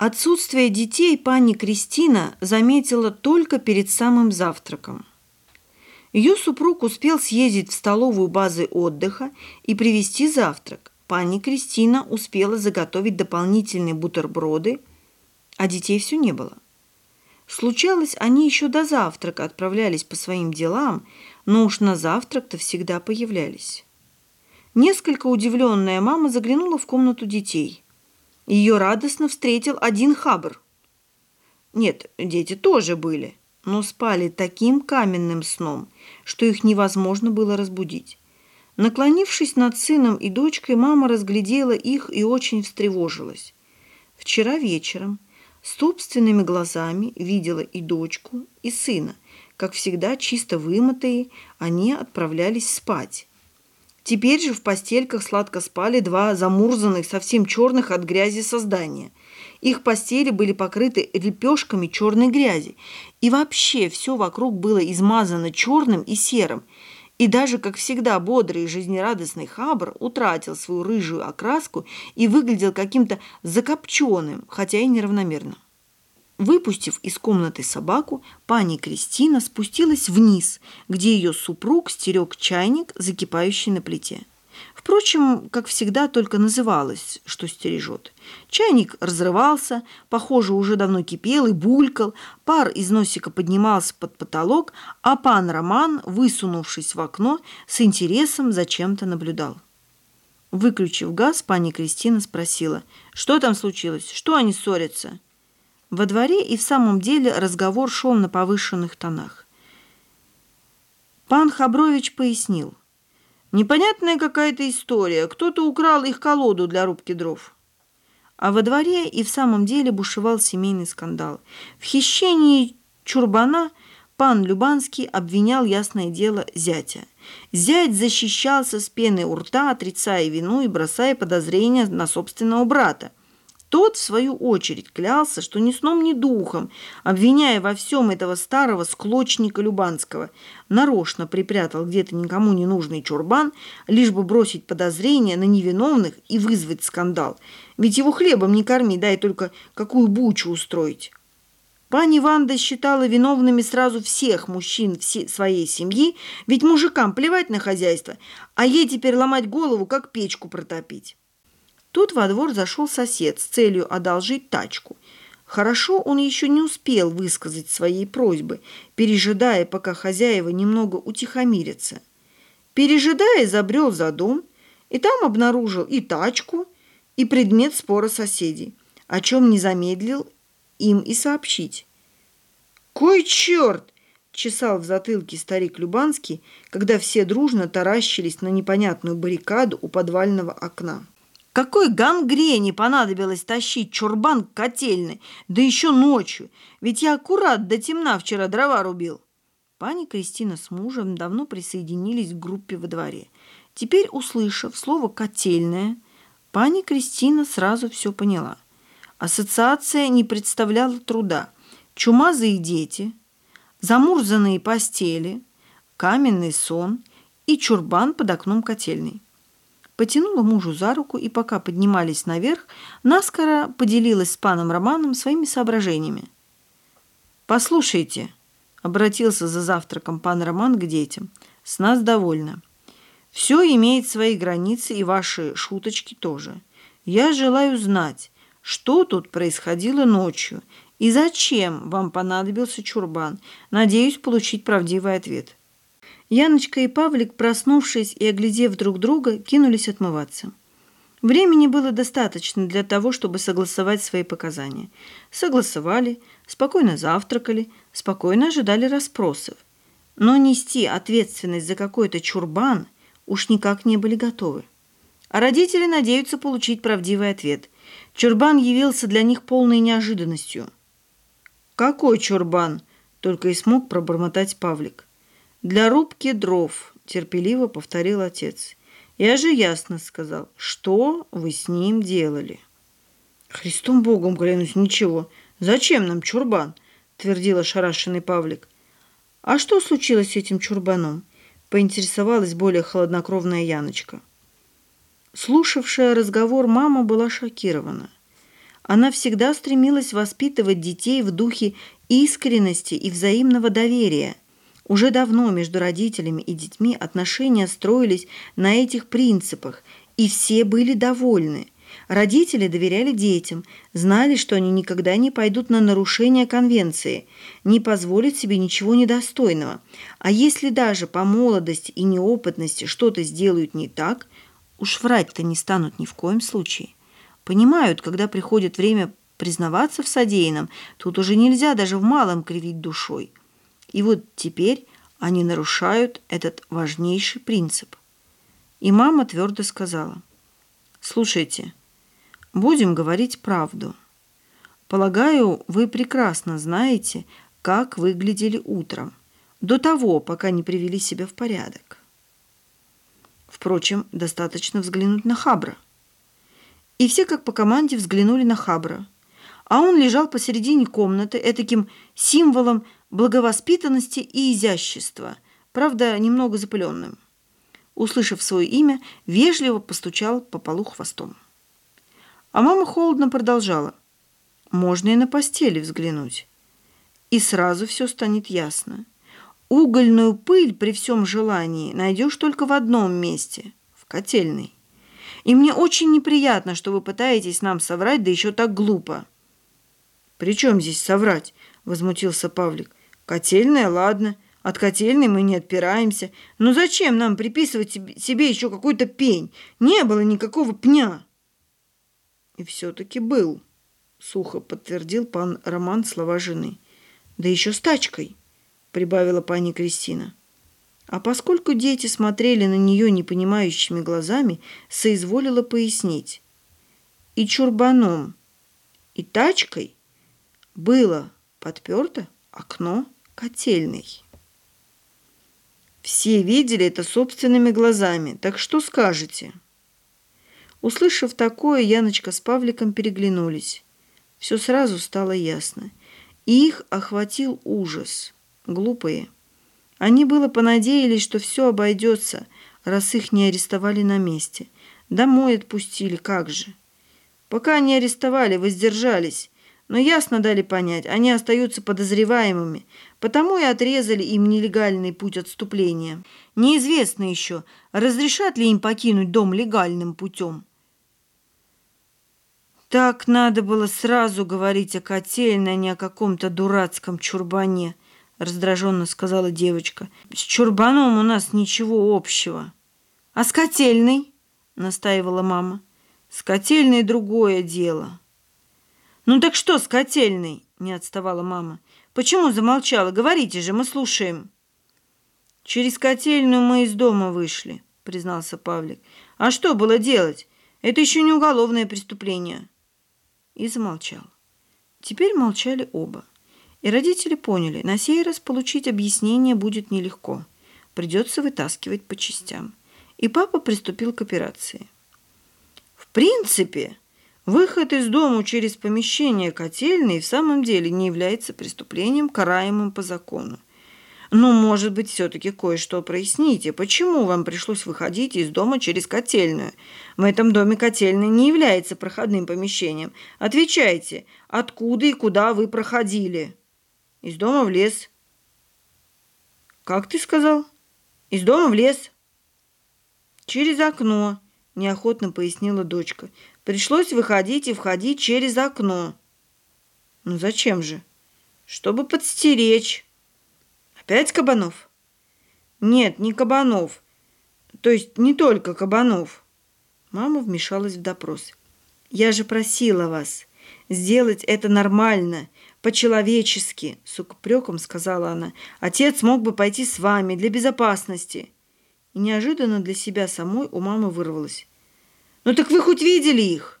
Отсутствие детей пани Кристина заметила только перед самым завтраком. Ее супруг успел съездить в столовую базы отдыха и привезти завтрак. Пани Кристина успела заготовить дополнительные бутерброды, а детей все не было. Случалось, они еще до завтрака отправлялись по своим делам, но уж на завтрак-то всегда появлялись. Несколько удивленная мама заглянула в комнату детей – ее радостно встретил один хабр. Нет, дети тоже были, но спали таким каменным сном, что их невозможно было разбудить. Наклонившись над сыном и дочкой, мама разглядела их и очень встревожилась. Вчера вечером собственными глазами видела и дочку, и сына. Как всегда, чисто вымытые, они отправлялись спать. Теперь же в постельках сладко спали два замурзанных, совсем черных от грязи создания. Их постели были покрыты лепешками черной грязи. И вообще все вокруг было измазано черным и серым. И даже, как всегда, бодрый и жизнерадостный Хабр утратил свою рыжую окраску и выглядел каким-то закопченным, хотя и неравномерно. Выпустив из комнаты собаку, пани Кристина спустилась вниз, где ее супруг стерег чайник, закипающий на плите. Впрочем, как всегда, только называлось, что стережет. Чайник разрывался, похоже, уже давно кипел и булькал, пар из носика поднимался под потолок, а пан Роман, высунувшись в окно, с интересом зачем-то наблюдал. Выключив газ, пани Кристина спросила, что там случилось, что они ссорятся? Во дворе и в самом деле разговор шел на повышенных тонах. Пан Хабрович пояснил. Непонятная какая-то история. Кто-то украл их колоду для рубки дров. А во дворе и в самом деле бушевал семейный скандал. В хищении чурбана пан Любанский обвинял, ясное дело, зятя. Зять защищался с пеной у рта, отрицая вину и бросая подозрения на собственного брата. Тот, в свою очередь, клялся, что ни сном, ни духом, обвиняя во всем этого старого склочника Любанского, нарочно припрятал где-то никому не нужный чурбан, лишь бы бросить подозрения на невиновных и вызвать скандал. Ведь его хлебом не корми, дай только какую бучу устроить. Пани Ванда считала виновными сразу всех мужчин все своей семьи, ведь мужикам плевать на хозяйство, а ей теперь ломать голову, как печку протопить. Тут во двор зашел сосед с целью одолжить тачку. Хорошо он еще не успел высказать своей просьбы, пережидая, пока хозяева немного утихомирятся. Пережидая, забрел за дом, и там обнаружил и тачку, и предмет спора соседей, о чем не замедлил им и сообщить. «Кой черт!» – чесал в затылке старик Любанский, когда все дружно таращились на непонятную баррикаду у подвального окна. Какой гангрене понадобилось тащить чурбан к котельной, да еще ночью, ведь я аккурат до темна вчера дрова рубил. Пани Кристина с мужем давно присоединились к группе во дворе. Теперь, услышав слово «котельная», пани Кристина сразу все поняла. Ассоциация не представляла труда. Чумазые дети, замурзанные постели, каменный сон и чурбан под окном котельной потянула мужу за руку и, пока поднимались наверх, наскоро поделилась с паном Романом своими соображениями. «Послушайте», — обратился за завтраком пан Роман к детям, — «с нас довольно. Все имеет свои границы, и ваши шуточки тоже. Я желаю знать, что тут происходило ночью и зачем вам понадобился чурбан. Надеюсь получить правдивый ответ». Яночка и Павлик, проснувшись и оглядев друг друга, кинулись отмываться. Времени было достаточно для того, чтобы согласовать свои показания. Согласовали, спокойно завтракали, спокойно ожидали расспросов. Но нести ответственность за какой-то чурбан уж никак не были готовы. А родители надеются получить правдивый ответ. Чурбан явился для них полной неожиданностью. «Какой чурбан?» – только и смог пробормотать Павлик. «Для рубки дров», – терпеливо повторил отец. «Я же ясно сказал, что вы с ним делали». «Христом Богом, клянусь, ничего. Зачем нам чурбан?» – твердил ошарашенный Павлик. «А что случилось с этим чурбаном?» – поинтересовалась более холоднокровная Яночка. Слушавшая разговор мама была шокирована. Она всегда стремилась воспитывать детей в духе искренности и взаимного доверия. Уже давно между родителями и детьми отношения строились на этих принципах, и все были довольны. Родители доверяли детям, знали, что они никогда не пойдут на нарушение конвенции, не позволят себе ничего недостойного. А если даже по молодости и неопытности что-то сделают не так, уж врать-то не станут ни в коем случае. Понимают, когда приходит время признаваться в содеянном, тут уже нельзя даже в малом кривить душой. И вот теперь они нарушают этот важнейший принцип. И мама твердо сказала, «Слушайте, будем говорить правду. Полагаю, вы прекрасно знаете, как выглядели утром, до того, пока не привели себя в порядок. Впрочем, достаточно взглянуть на Хабра. И все, как по команде, взглянули на Хабра. А он лежал посередине комнаты, этаким символом благовоспитанности и изящества, правда, немного запыленным. Услышав свое имя, вежливо постучал по полу хвостом. А мама холодно продолжала. Можно и на постели взглянуть. И сразу все станет ясно. Угольную пыль при всем желании найдешь только в одном месте – в котельной. И мне очень неприятно, что вы пытаетесь нам соврать, да еще так глупо. «При чем здесь соврать?» – возмутился Павлик. «Котельная, ладно. От котельной мы не отпираемся. Но зачем нам приписывать себе еще какой-то пень? Не было никакого пня!» «И все-таки был», – сухо подтвердил пан Роман слова жены. «Да еще с тачкой» прибавила пани Кристина. А поскольку дети смотрели на нее непонимающими глазами, соизволила пояснить. И чурбаном, и тачкой было подперто окно котельной. Все видели это собственными глазами, так что скажете? Услышав такое, Яночка с Павликом переглянулись. Все сразу стало ясно. И их охватил ужас – Глупые. Они было понадеялись, что все обойдется, раз их не арестовали на месте. Домой отпустили, как же. Пока не арестовали, воздержались. Но ясно дали понять, они остаются подозреваемыми, потому и отрезали им нелегальный путь отступления. Неизвестно еще, разрешат ли им покинуть дом легальным путем. Так надо было сразу говорить о котельной, а не о каком-то дурацком чурбане – раздраженно сказала девочка. «С чурбаном у нас ничего общего». «А с котельной?» – настаивала мама. «С котельной другое дело». «Ну так что с котельной?» – не отставала мама. «Почему замолчала? Говорите же, мы слушаем». «Через котельную мы из дома вышли», – признался Павлик. «А что было делать? Это еще не уголовное преступление». И замолчал. Теперь молчали оба. И родители поняли, на сей раз получить объяснение будет нелегко. Придется вытаскивать по частям. И папа приступил к операции. В принципе, выход из дому через помещение котельной в самом деле не является преступлением, караемым по закону. Но, может быть, все-таки кое-что проясните. Почему вам пришлось выходить из дома через котельную? В этом доме котельная не является проходным помещением. Отвечайте, откуда и куда вы проходили?» Из дома в лес. Как ты сказал? Из дома в лес. Через окно, неохотно пояснила дочка. Пришлось выходить и входить через окно. Ну зачем же? Чтобы подстеречь. Опять Кабанов? Нет, не Кабанов. То есть не только Кабанов. Мама вмешалась в допрос. Я же просила вас сделать это нормально, по-человечески, с упреком сказала она. Отец мог бы пойти с вами для безопасности. И неожиданно для себя самой у мамы вырвалось. Ну так вы хоть видели их?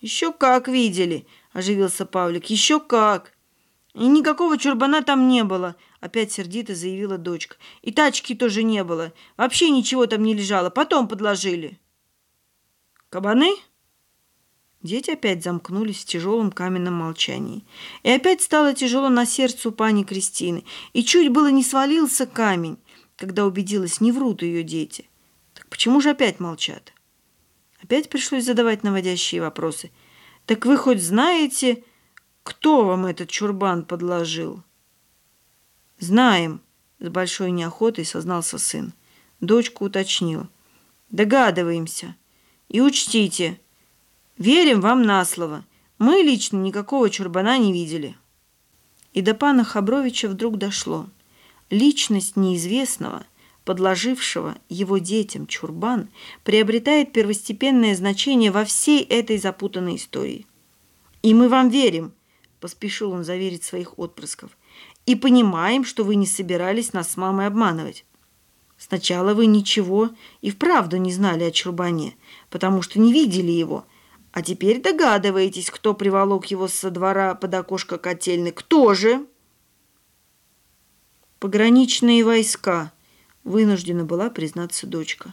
Еще как видели, оживился Павлик. Еще как. И никакого чурбана там не было, опять сердито заявила дочка. И тачки тоже не было. Вообще ничего там не лежало. Потом подложили. Кабаны? Дети опять замкнулись в тяжелом каменном молчании. И опять стало тяжело на сердце у пани Кристины. И чуть было не свалился камень, когда убедилась, не врут ее дети. Так почему же опять молчат? Опять пришлось задавать наводящие вопросы. Так вы хоть знаете, кто вам этот чурбан подложил? Знаем, с большой неохотой сознался сын. Дочка уточнила. Догадываемся. И учтите, верим вам на слово. Мы лично никакого чурбана не видели. И до пана Хабровича вдруг дошло. Личность неизвестного, подложившего его детям чурбан, приобретает первостепенное значение во всей этой запутанной истории. «И мы вам верим», – поспешил он заверить своих отпрысков, «и понимаем, что вы не собирались нас с мамой обманывать. Сначала вы ничего и вправду не знали о чурбане, потому что не видели его, а теперь догадываетесь, кто приволок его со двора под окошко котельной. Кто же?» «Пограничные войска», – вынуждена была признаться дочка.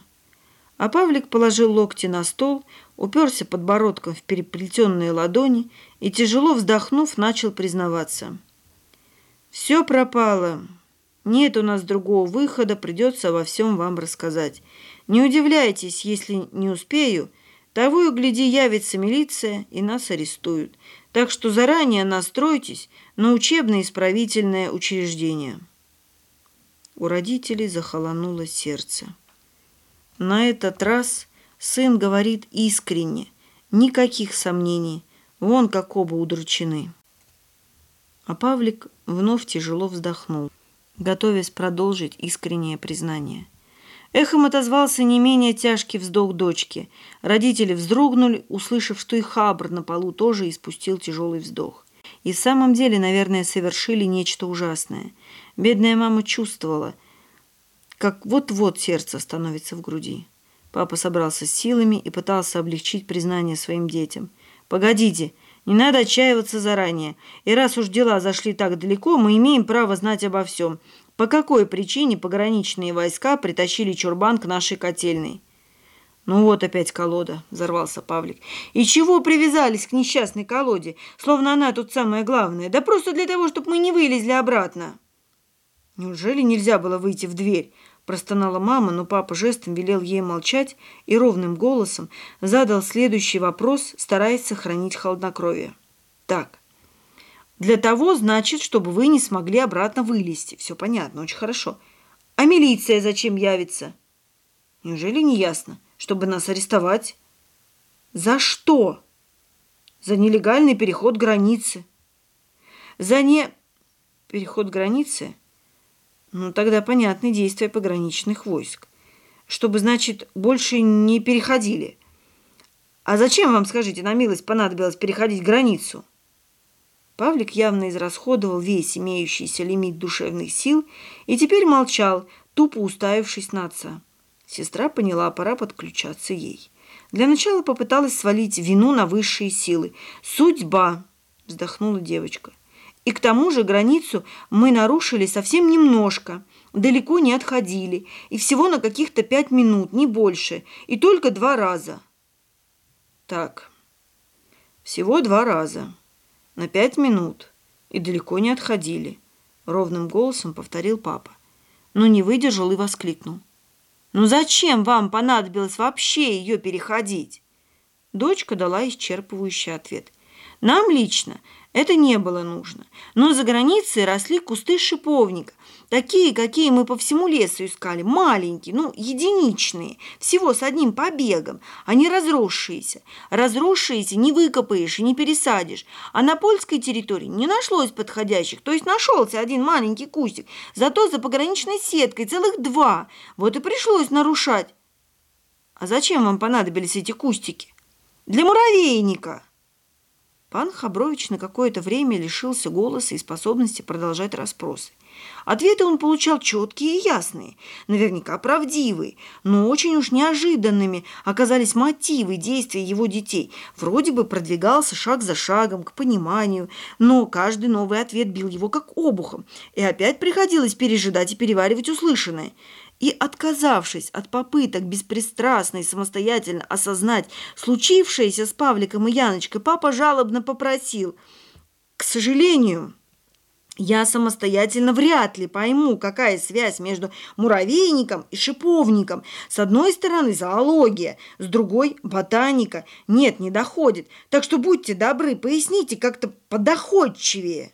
А Павлик положил локти на стол, уперся подбородком в переплетенные ладони и, тяжело вздохнув, начал признаваться. «Все пропало. Нет у нас другого выхода, придется во всем вам рассказать. Не удивляйтесь, если не успею. Того и гляди, явится милиция и нас арестуют. Так что заранее настройтесь на учебно-исправительное учреждение». У родителей захолонуло сердце. На этот раз сын говорит искренне, никаких сомнений, вон как оба удручены. А Павлик вновь тяжело вздохнул, готовясь продолжить искреннее признание. Эхом отозвался не менее тяжкий вздох дочки. Родители вздрогнули, услышав, что и Хабр на полу тоже испустил тяжелый вздох. И в самом деле, наверное, совершили нечто ужасное. Бедная мама чувствовала – как вот-вот сердце становится в груди. Папа собрался с силами и пытался облегчить признание своим детям. «Погодите, не надо отчаиваться заранее. И раз уж дела зашли так далеко, мы имеем право знать обо всем. По какой причине пограничные войска притащили чурбан к нашей котельной?» «Ну вот опять колода», – взорвался Павлик. «И чего привязались к несчастной колоде? Словно она тут самое главное. Да просто для того, чтобы мы не вылезли обратно». «Неужели нельзя было выйти в дверь?» – простонала мама, но папа жестом велел ей молчать и ровным голосом задал следующий вопрос, стараясь сохранить холоднокровие. «Так, для того, значит, чтобы вы не смогли обратно вылезти. Все понятно, очень хорошо. А милиция зачем явится? Неужели не ясно? Чтобы нас арестовать? За что? За нелегальный переход границы. За не... Переход границы – ну, тогда понятны действия пограничных войск. Чтобы, значит, больше не переходили. А зачем вам, скажите, на милость понадобилось переходить границу? Павлик явно израсходовал весь имеющийся лимит душевных сил и теперь молчал, тупо уставившись на отца. Сестра поняла, пора подключаться ей. Для начала попыталась свалить вину на высшие силы. «Судьба!» – вздохнула девочка – и к тому же границу мы нарушили совсем немножко, далеко не отходили, и всего на каких-то пять минут, не больше, и только два раза. Так, всего два раза, на пять минут, и далеко не отходили, ровным голосом повторил папа, но не выдержал и воскликнул. «Ну зачем вам понадобилось вообще ее переходить?» Дочка дала исчерпывающий ответ. «Нам лично это не было нужно. Но за границей росли кусты шиповника, такие, какие мы по всему лесу искали, маленькие, ну, единичные, всего с одним побегом, а не разросшиеся. Разросшиеся не выкопаешь и не пересадишь. А на польской территории не нашлось подходящих, то есть нашелся один маленький кустик, зато за пограничной сеткой целых два. Вот и пришлось нарушать. А зачем вам понадобились эти кустики? Для муравейника. Пан Хабрович на какое-то время лишился голоса и способности продолжать расспросы. Ответы он получал четкие и ясные, наверняка правдивые, но очень уж неожиданными оказались мотивы действия его детей. Вроде бы продвигался шаг за шагом к пониманию, но каждый новый ответ бил его как обухом, и опять приходилось пережидать и переваривать услышанное – и, отказавшись от попыток беспристрастно и самостоятельно осознать случившееся с Павликом и Яночкой, папа жалобно попросил. «К сожалению, Я самостоятельно вряд ли пойму, какая связь между муравейником и шиповником. С одной стороны зоология, с другой ботаника. Нет, не доходит. Так что будьте добры, поясните как-то подоходчивее.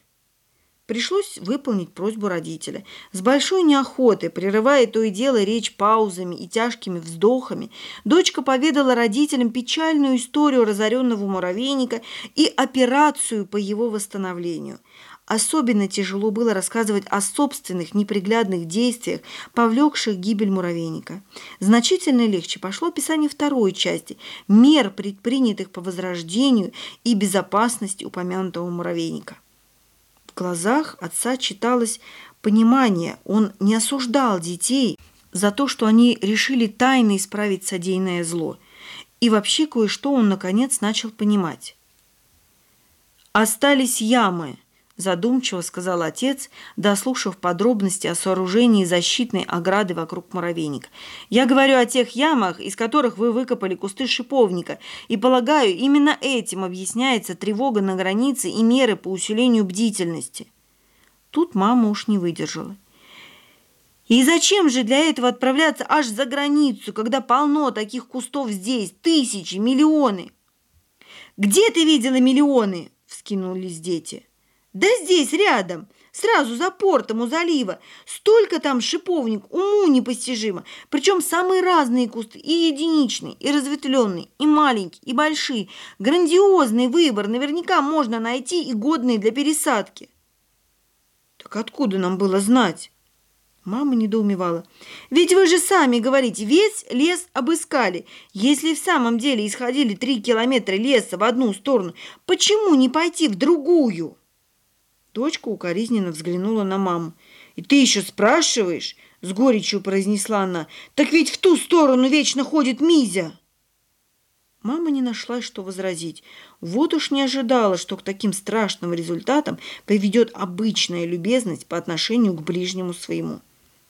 Пришлось выполнить просьбу родителя. С большой неохотой, прерывая то и дело речь паузами и тяжкими вздохами, дочка поведала родителям печальную историю разоренного муравейника и операцию по его восстановлению – Особенно тяжело было рассказывать о собственных неприглядных действиях, повлекших гибель муравейника. Значительно легче пошло описание второй части – мер, предпринятых по возрождению и безопасности упомянутого муравейника. В глазах отца читалось понимание, он не осуждал детей за то, что они решили тайно исправить содеянное зло. И вообще кое-что он, наконец, начал понимать. Остались ямы – задумчиво сказал отец, дослушав подробности о сооружении защитной ограды вокруг муравейника. «Я говорю о тех ямах, из которых вы выкопали кусты шиповника, и, полагаю, именно этим объясняется тревога на границе и меры по усилению бдительности». Тут мама уж не выдержала. И зачем же для этого отправляться аж за границу, когда полно таких кустов здесь, тысячи, миллионы? «Где ты видела миллионы?» – вскинулись дети. Да здесь, рядом, сразу за портом у залива. Столько там шиповник, уму непостижимо. Причем самые разные кусты, и единичные, и разветвленные, и маленькие, и большие. Грандиозный выбор, наверняка можно найти и годные для пересадки. Так откуда нам было знать? Мама недоумевала. «Ведь вы же сами говорите, весь лес обыскали. Если в самом деле исходили три километра леса в одну сторону, почему не пойти в другую?» Дочка укоризненно взглянула на маму. «И ты еще спрашиваешь?» — с горечью произнесла она. «Так ведь в ту сторону вечно ходит Мизя!» Мама не нашла, что возразить. Вот уж не ожидала, что к таким страшным результатам приведет обычная любезность по отношению к ближнему своему.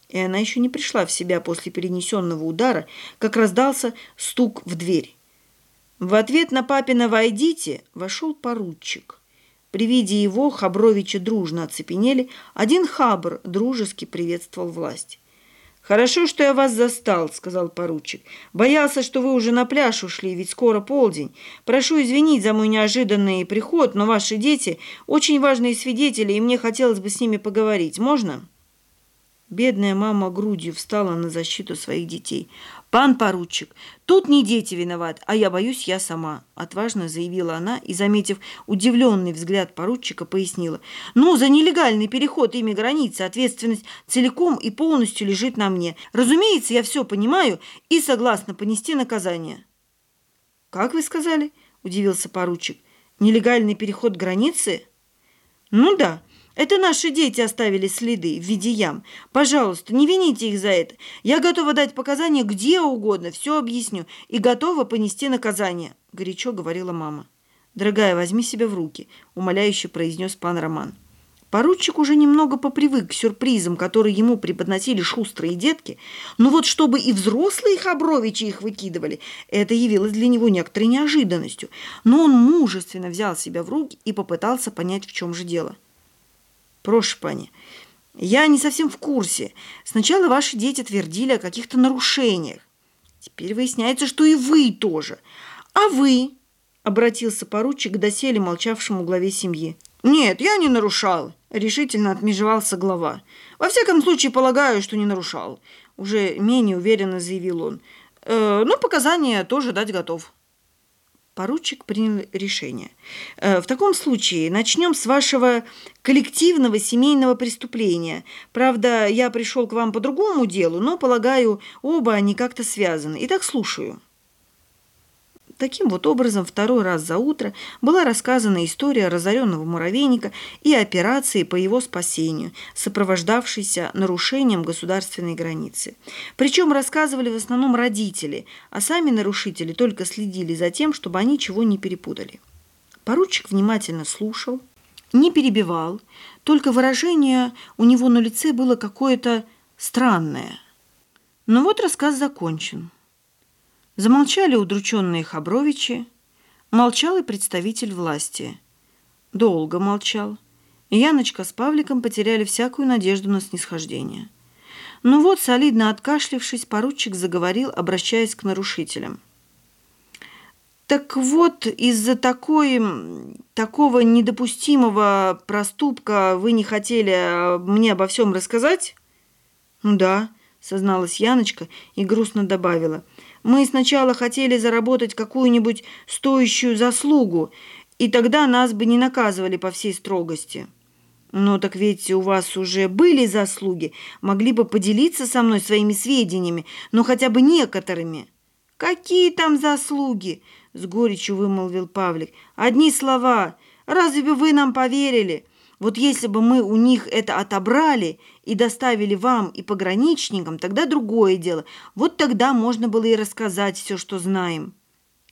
И она еще не пришла в себя после перенесенного удара, как раздался стук в дверь. В ответ на папина «Войдите» вошел поручик. При виде его Хабровичи дружно оцепенели. Один Хабр дружески приветствовал власть. «Хорошо, что я вас застал», — сказал поручик. «Боялся, что вы уже на пляж ушли, ведь скоро полдень. Прошу извинить за мой неожиданный приход, но ваши дети — очень важные свидетели, и мне хотелось бы с ними поговорить. Можно?» Бедная мама грудью встала на защиту своих детей. «Пан поручик, тут не дети виноват, а я боюсь я сама», – отважно заявила она и, заметив удивленный взгляд поручика, пояснила. «Ну, за нелегальный переход ими границы ответственность целиком и полностью лежит на мне. Разумеется, я все понимаю и согласна понести наказание». «Как вы сказали?» – удивился поручик. «Нелегальный переход границы?» «Ну да». Это наши дети оставили следы в виде ям. Пожалуйста, не вините их за это. Я готова дать показания где угодно, все объясню и готова понести наказание», – горячо говорила мама. «Дорогая, возьми себя в руки», – умоляюще произнес пан Роман. Поручик уже немного попривык к сюрпризам, которые ему преподносили шустрые детки, но вот чтобы и взрослые хабровичи их выкидывали, это явилось для него некоторой неожиданностью. Но он мужественно взял себя в руки и попытался понять, в чем же дело. Прошу, пани, я не совсем в курсе. Сначала ваши дети твердили о каких-то нарушениях. Теперь выясняется, что и вы тоже. А вы? Обратился поручик к доселе молчавшему главе семьи. «Нет, я не нарушал», — решительно отмежевался глава. «Во всяком случае, полагаю, что не нарушал», — уже менее уверенно заявил он. «Э, «Но показания тоже дать готов». Поручик принял решение. Э, в таком случае начнем с вашего коллективного семейного преступления. Правда, я пришел к вам по другому делу, но, полагаю, оба они как-то связаны. Итак, слушаю. Таким вот образом, второй раз за утро была рассказана история разоренного муравейника и операции по его спасению, сопровождавшейся нарушением государственной границы. Причем рассказывали в основном родители, а сами нарушители только следили за тем, чтобы они чего не перепутали. Поручик внимательно слушал, не перебивал, только выражение у него на лице было какое-то странное. Но вот рассказ закончен. Замолчали удрученные Хабровичи, молчал и представитель власти. Долго молчал, Яночка с Павликом потеряли всякую надежду на снисхождение. Ну вот, солидно откашлившись, поручик заговорил, обращаясь к нарушителям. Так вот, из-за такой, такого недопустимого проступка вы не хотели а, мне обо всем рассказать? Ну да, созналась Яночка и грустно добавила. Мы сначала хотели заработать какую-нибудь стоящую заслугу, и тогда нас бы не наказывали по всей строгости. «Но так ведь у вас уже были заслуги, могли бы поделиться со мной своими сведениями, но хотя бы некоторыми». «Какие там заслуги?» – с горечью вымолвил Павлик. «Одни слова. Разве вы нам поверили? Вот если бы мы у них это отобрали и доставили вам и пограничникам, тогда другое дело. Вот тогда можно было и рассказать все, что знаем».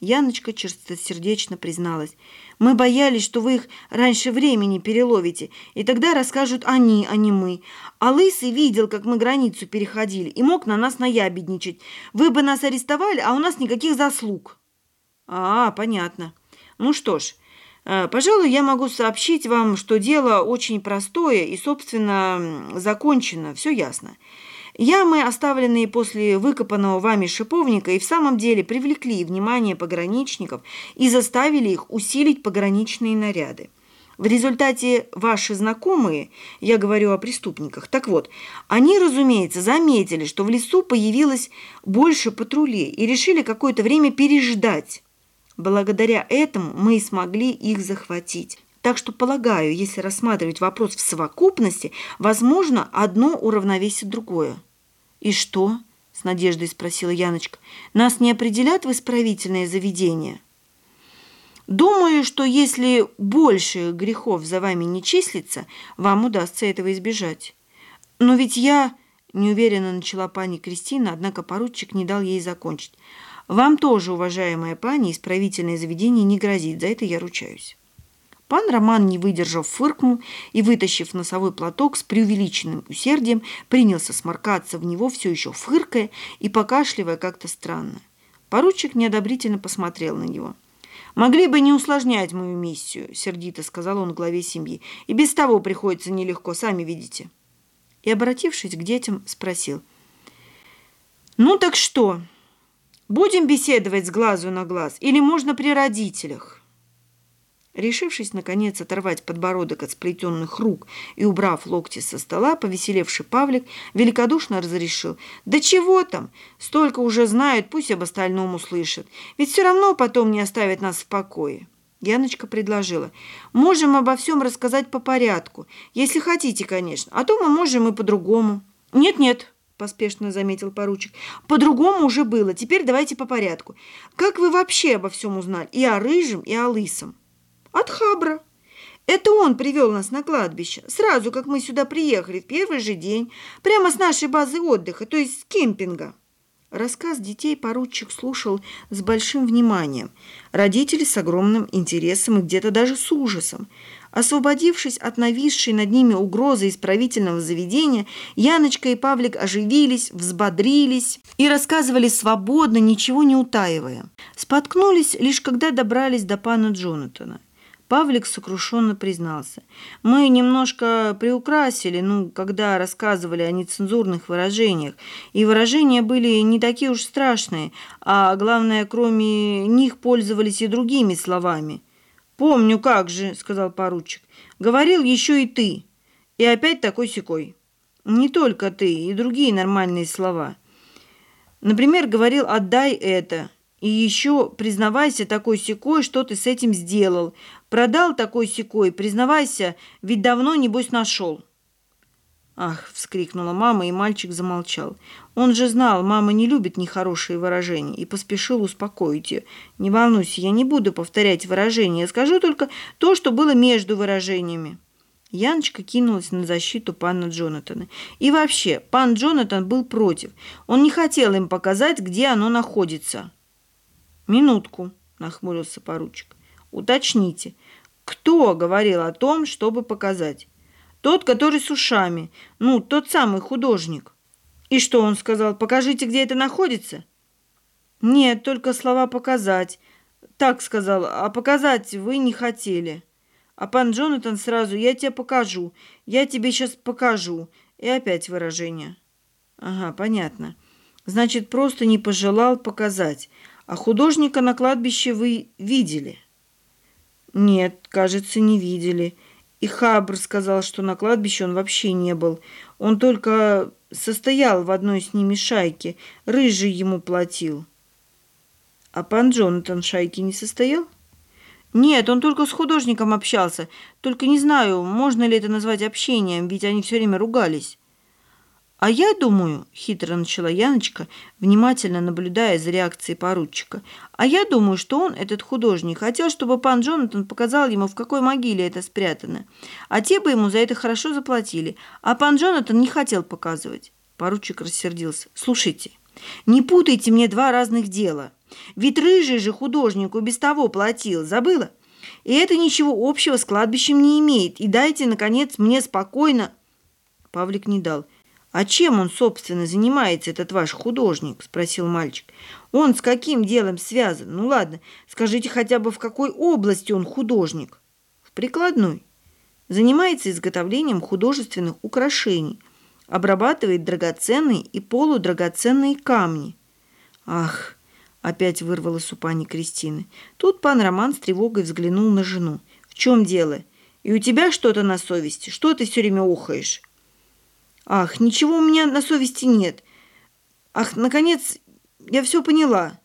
Яночка чистосердечно призналась. «Мы боялись, что вы их раньше времени переловите, и тогда расскажут они, а не мы. А Лысый видел, как мы границу переходили, и мог на нас наябедничать. Вы бы нас арестовали, а у нас никаких заслуг». «А, понятно. Ну что ж, пожалуй, я могу сообщить вам, что дело очень простое и, собственно, закончено, все ясно». Ямы, оставленные после выкопанного вами шиповника, и в самом деле привлекли внимание пограничников и заставили их усилить пограничные наряды. В результате ваши знакомые, я говорю о преступниках, так вот, они, разумеется, заметили, что в лесу появилось больше патрулей и решили какое-то время переждать. Благодаря этому мы и смогли их захватить. Так что, полагаю, если рассматривать вопрос в совокупности, возможно, одно уравновесит другое. «И что?» – с надеждой спросила Яночка. «Нас не определят в исправительное заведение?» «Думаю, что если больше грехов за вами не числится, вам удастся этого избежать. Но ведь я...» – неуверенно начала пани Кристина, однако поручик не дал ей закончить. «Вам тоже, уважаемая пани, исправительное заведение не грозит, за это я ручаюсь». Пан Роман, не выдержав, фыркнул и, вытащив носовой платок с преувеличенным усердием, принялся сморкаться в него, все еще фыркая и покашливая как-то странно. Поручик неодобрительно посмотрел на него. «Могли бы не усложнять мою миссию», — сердито сказал он главе семьи. «И без того приходится нелегко, сами видите». И, обратившись к детям, спросил. «Ну так что, будем беседовать с глазу на глаз или можно при родителях?» Решившись, наконец, оторвать подбородок от сплетенных рук и убрав локти со стола, повеселевший Павлик великодушно разрешил. «Да чего там? Столько уже знают, пусть об остальном услышат. Ведь все равно потом не оставят нас в покое». Яночка предложила. «Можем обо всем рассказать по порядку, если хотите, конечно, а то мы можем и по-другому». «Нет-нет», — поспешно заметил поручик. «По-другому уже было, теперь давайте по порядку. Как вы вообще обо всем узнали? И о рыжем, и о лысом?» От Хабра. Это он привел нас на кладбище, сразу как мы сюда приехали, в первый же день, прямо с нашей базы отдыха, то есть с кемпинга. Рассказ детей поручик слушал с большим вниманием, родители с огромным интересом и где-то даже с ужасом. Освободившись от нависшей над ними угрозы исправительного заведения, Яночка и Павлик оживились, взбодрились и рассказывали свободно, ничего не утаивая. Споткнулись лишь когда добрались до пана Джонатана. Павлик сокрушенно признался. «Мы немножко приукрасили, ну, когда рассказывали о нецензурных выражениях, и выражения были не такие уж страшные, а, главное, кроме них пользовались и другими словами». «Помню, как же», — сказал поручик. «Говорил еще и ты. И опять такой-сякой. Не только ты, и другие нормальные слова. Например, говорил «отдай это». И еще признавайся такой-сякой, что ты с этим сделал. Продал такой-сякой, признавайся, ведь давно, небось, нашел. «Ах!» – вскрикнула мама, и мальчик замолчал. Он же знал, мама не любит нехорошие выражения, и поспешил успокоить ее. «Не волнуйся, я не буду повторять выражения, я скажу только то, что было между выражениями». Яночка кинулась на защиту пана Джонатана. И вообще, пан Джонатан был против. Он не хотел им показать, где оно находится. «Минутку», – нахмурился поручик. «Уточните, кто говорил о том, чтобы показать?» «Тот, который с ушами. Ну, тот самый художник». «И что он сказал? Покажите, где это находится?» «Нет, только слова «показать». Так сказал, а показать вы не хотели». А пан Джонатан сразу «я тебе покажу», «я тебе сейчас покажу». И опять выражение. Ага, понятно. Значит, просто не пожелал показать. А художника на кладбище вы видели? Нет, кажется, не видели. И Хабр сказал, что на кладбище он вообще не был. Он только состоял в одной с ними шайке. Рыжий ему платил. А пан Джонатан в шайке не состоял? Нет, он только с художником общался. Только не знаю, можно ли это назвать общением, ведь они все время ругались. «А я думаю», — хитро начала Яночка, внимательно наблюдая за реакцией поручика, «а я думаю, что он, этот художник, хотел, чтобы пан Джонатан показал ему, в какой могиле это спрятано. А те бы ему за это хорошо заплатили. А пан Джонатан не хотел показывать». Поручик рассердился. «Слушайте, не путайте мне два разных дела. Ведь рыжий же художнику без того платил, забыла? И это ничего общего с кладбищем не имеет. И дайте, наконец, мне спокойно...» Павлик не дал. «А чем он, собственно, занимается, этот ваш художник?» – спросил мальчик. «Он с каким делом связан? Ну ладно, скажите хотя бы, в какой области он художник?» «В прикладной. Занимается изготовлением художественных украшений, обрабатывает драгоценные и полудрагоценные камни». «Ах!» – опять вырвалась у пани Кристины. Тут пан Роман с тревогой взглянул на жену. «В чем дело? И у тебя что-то на совести? Что ты все время ухаешь?» Ах, ничего у меня на совести нет. Ах, наконец, я все поняла.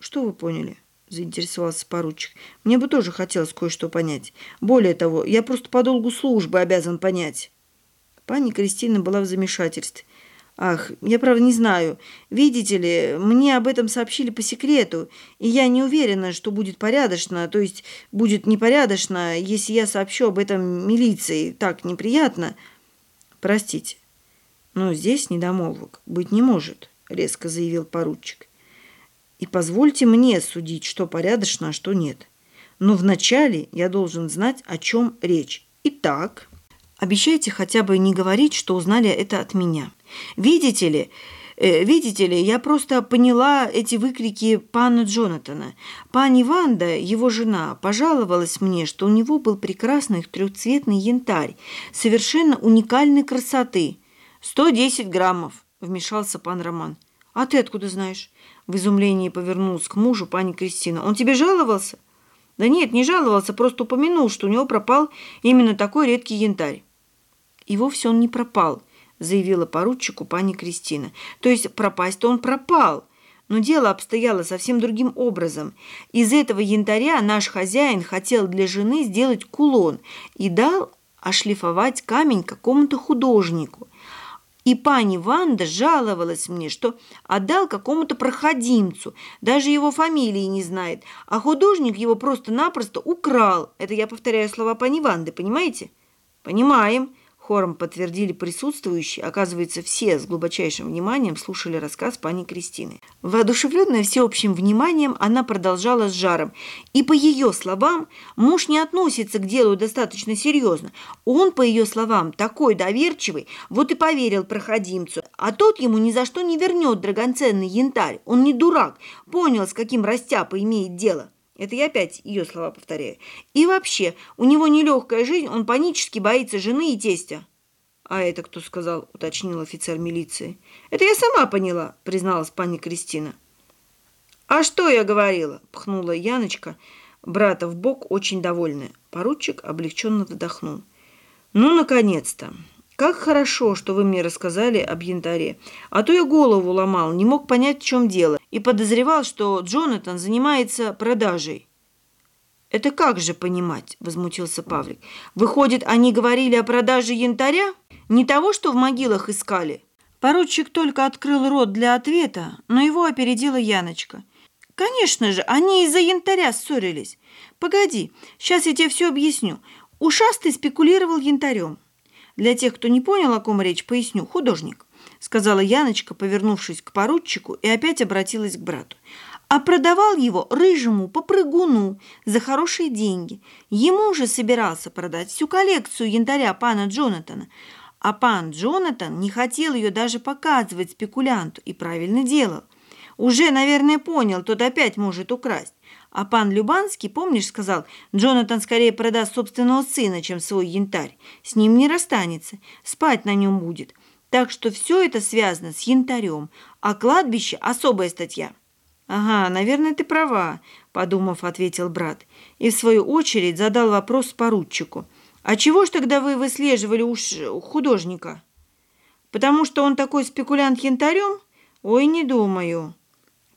Что вы поняли? заинтересовался поручик. Мне бы тоже хотелось кое-что понять. Более того, я просто по долгу службы обязан понять. Пани Кристина была в замешательстве. Ах, я правда не знаю. Видите ли, мне об этом сообщили по секрету, и я не уверена, что будет порядочно, то есть будет непорядочно, если я сообщу об этом милиции. Так неприятно. «Простите, но здесь недомолвок быть не может», — резко заявил поручик. «И позвольте мне судить, что порядочно, а что нет. Но вначале я должен знать, о чем речь. Итак, обещайте хотя бы не говорить, что узнали это от меня. Видите ли, видите ли, я просто поняла эти выкрики пана Джонатана. Пани Ванда, его жена, пожаловалась мне, что у него был прекрасный трехцветный янтарь, совершенно уникальной красоты. «Сто десять граммов», — вмешался пан Роман. «А ты откуда знаешь?» В изумлении повернулась к мужу пани Кристина. «Он тебе жаловался?» «Да нет, не жаловался, просто упомянул, что у него пропал именно такой редкий янтарь». И вовсе он не пропал заявила поручику пани Кристина. То есть пропасть-то он пропал. Но дело обстояло совсем другим образом. Из этого янтаря наш хозяин хотел для жены сделать кулон и дал ошлифовать камень какому-то художнику. И пани Ванда жаловалась мне, что отдал какому-то проходимцу, даже его фамилии не знает, а художник его просто-напросто украл. Это я повторяю слова пани Ванды, понимаете? Понимаем, Хором подтвердили присутствующие, оказывается, все с глубочайшим вниманием слушали рассказ пани Кристины. Воодушевленная всеобщим вниманием, она продолжала с жаром. И по ее словам, муж не относится к делу достаточно серьезно. Он, по ее словам, такой доверчивый, вот и поверил проходимцу. А тот ему ни за что не вернет драгоценный янтарь. Он не дурак, понял, с каким растяпой имеет дело. Это я опять ее слова повторяю. И вообще, у него нелегкая жизнь, он панически боится жены и тестя. «А это кто сказал?» – уточнил офицер милиции. «Это я сама поняла», – призналась пани Кристина. «А что я говорила?» – пхнула Яночка, брата в бок, очень довольная. Поручик облегченно вздохнул. «Ну, наконец-то! Как хорошо, что вы мне рассказали об янтаре. А то я голову ломал, не мог понять, в чем дело, и подозревал, что Джонатан занимается продажей». «Это как же понимать?» – возмутился Павлик. «Выходит, они говорили о продаже янтаря? Не того, что в могилах искали?» Поручик только открыл рот для ответа, но его опередила Яночка. «Конечно же, они из-за янтаря ссорились. Погоди, сейчас я тебе все объясню. Ушастый спекулировал янтарем. Для тех, кто не понял, о ком речь, поясню. Художник, сказала Яночка, повернувшись к поручику и опять обратилась к брату. А продавал его рыжему попрыгуну за хорошие деньги. Ему же собирался продать всю коллекцию янтаря пана Джонатана. А пан Джонатан не хотел ее даже показывать спекулянту и правильно делал. Уже, наверное, понял, тот опять может украсть. А пан Любанский, помнишь, сказал, Джонатан скорее продаст собственного сына, чем свой янтарь. С ним не расстанется, спать на нем будет. Так что все это связано с янтарем, а кладбище – особая статья». «Ага, наверное, ты права», – подумав, ответил брат. И в свою очередь задал вопрос поручику. «А чего ж тогда вы выслеживали уж художника?» «Потому что он такой спекулянт янтарем? Ой, не думаю».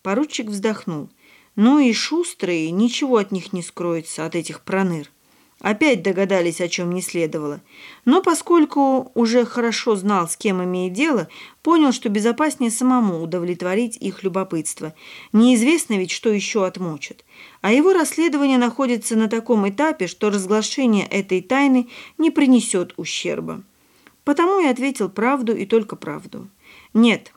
Поручик вздохнул. Ну и шустрые, ничего от них не скроется, от этих проныр. Опять догадались, о чем не следовало. Но поскольку уже хорошо знал, с кем имеет дело, понял, что безопаснее самому удовлетворить их любопытство. Неизвестно ведь, что еще отмочат. А его расследование находится на таком этапе, что разглашение этой тайны не принесет ущерба. Потому и ответил правду и только правду. Нет,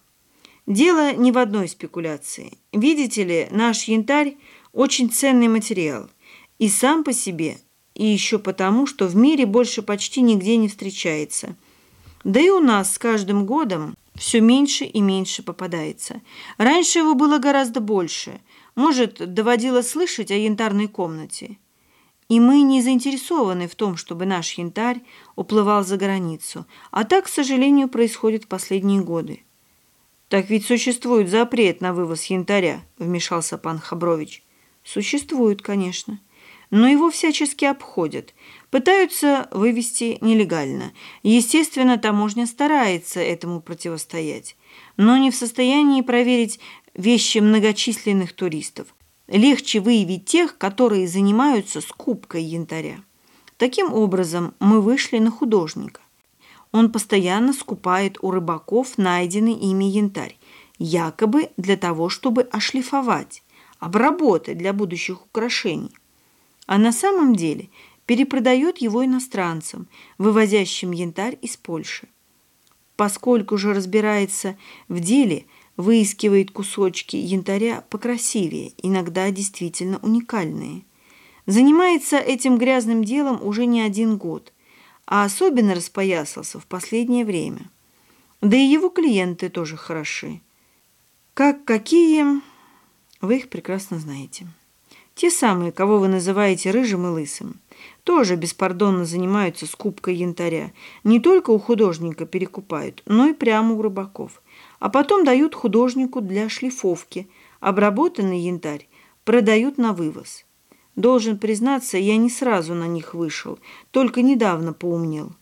Дело не в одной спекуляции. Видите ли, наш янтарь – очень ценный материал. И сам по себе, и еще потому, что в мире больше почти нигде не встречается. Да и у нас с каждым годом все меньше и меньше попадается. Раньше его было гораздо больше. Может, доводило слышать о янтарной комнате. И мы не заинтересованы в том, чтобы наш янтарь уплывал за границу. А так, к сожалению, происходит в последние годы. «Так ведь существует запрет на вывоз янтаря», – вмешался пан Хабрович. «Существует, конечно. Но его всячески обходят. Пытаются вывести нелегально. Естественно, таможня старается этому противостоять, но не в состоянии проверить вещи многочисленных туристов. Легче выявить тех, которые занимаются скупкой янтаря. Таким образом, мы вышли на художника. Он постоянно скупает у рыбаков найденный ими янтарь, якобы для того, чтобы ошлифовать, обработать для будущих украшений. А на самом деле перепродает его иностранцам, вывозящим янтарь из Польши. Поскольку же разбирается в деле, выискивает кусочки янтаря покрасивее, иногда действительно уникальные. Занимается этим грязным делом уже не один год, а особенно распоясался в последнее время. Да и его клиенты тоже хороши. Как какие, вы их прекрасно знаете. Те самые, кого вы называете рыжим и лысым, тоже беспардонно занимаются скупкой янтаря. Не только у художника перекупают, но и прямо у рыбаков. А потом дают художнику для шлифовки. Обработанный янтарь продают на вывоз. Должен признаться, я не сразу на них вышел, только недавно поумнел.